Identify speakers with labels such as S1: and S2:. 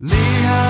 S1: 厉害。